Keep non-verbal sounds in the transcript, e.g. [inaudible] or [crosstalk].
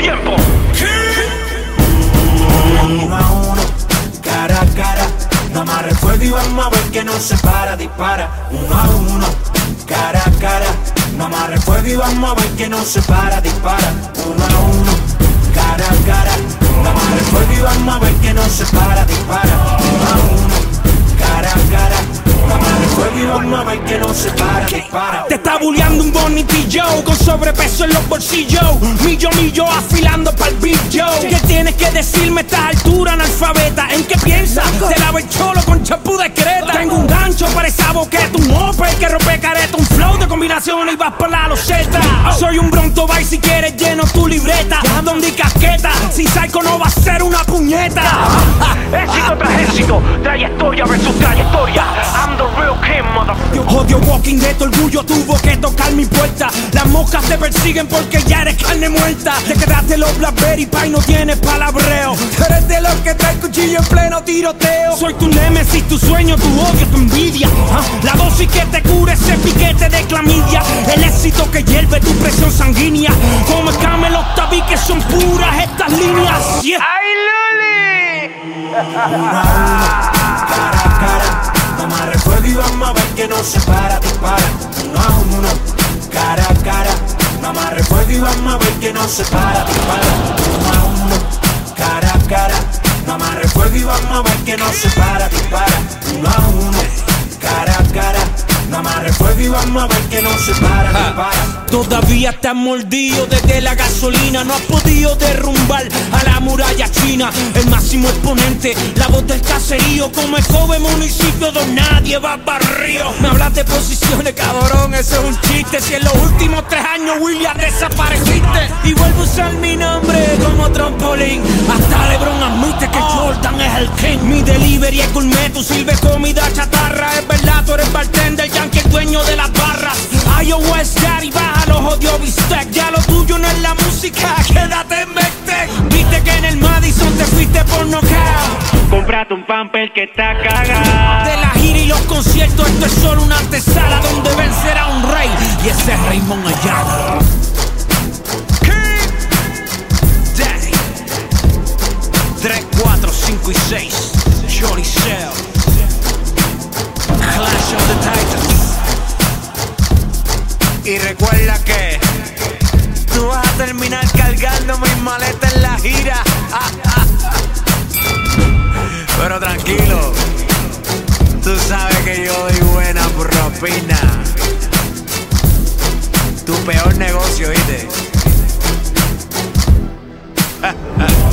tiempo. A uno, cara a cara. Nada más recuerdo y vamos a ver que no se para, dispara. Uno a uno, cara a cara. no más recuerdo y vamos a ver que no se para, dispara. Uno a uno, cara a cara. no más recuerdo y vamos a ver que no se para. Para. Te está bulleando un Joe con sobrepeso en los bolsillos. Millo, millo afilando para el Big Joe. ¿Qué tienes que decirme a esta altura, analfabeta? ¿En qué piensas? Te lavo el cholo con champú de creta. Tengo un gancho para esa boqueta, un moped que rompe careta, un flow de combinación y vas por la loseta. Soy un Bronto Bike si quieres lleno tu libreta. Donde casqueta, si Psycho no va a ser una puñeta. [laughs] éxito tras éxito, trayectoria versus Walking Dead, tu orgullo tuvo que tocar mi puerta. Las moscas te persiguen porque ya eres carne muerta. Te quedaste los Blackberry Pie, no tienes palabreo. eres de los que trae cuchillo en pleno tiroteo. Soy tu némesis, tu sueño, tu odio, tu envidia. Ah, la dosis que te cura ese piquete de clamidia. El éxito que hierve tu presión sanguínea. Como los que son puras estas líneas. ¡Ay, Luli! cara a cara. Amarre fuego y vamos a ver que no se para, dispara. Uno a uno, cara a cara. Amarre fuego y vamos a ver que no se para, dispara. Uno a uno, cara a cara. Amarre fuego y vamos a ver que no se para, dispara. Uno a uno, vamos a ver que no se para, dispara. Todavía estás mordido desde la gasolina. No has podido derrumbar a la muralla china. El máximo exponente, la voz del caserío. Como el joven municipio donde nadie va para río. Me hablas de posiciones, cabrón, eso es un chiste. Si en los últimos tres años William desapareciste. Y vuelvo a usar mi nombre como trampolín. Hasta Lebron admite que Jordan king. Mi delivery es gourmet, tú sirves comida chatarra. Es verdad, tú eres bartender, yankee, el dueño de las barras. iOS Daddy, baja los odios bistec. Ya lo tuyo no es la música, [laughs] quédate en Mectec. Viste que en el Madison te fuiste por knockout. Comprate un pamper que está cagado. De la gira y los conciertos, esto es solo una antesala donde vencerá un rey. Y ese es Raymond Ayala. Shell. Clash of the Titans. Y recuerda que tú vas a terminar cargando mis maletas en la gira. [laughs] Pero tranquilo, tú sabes que yo doy buena propina. Tu peor negocio, ¿viste? [laughs]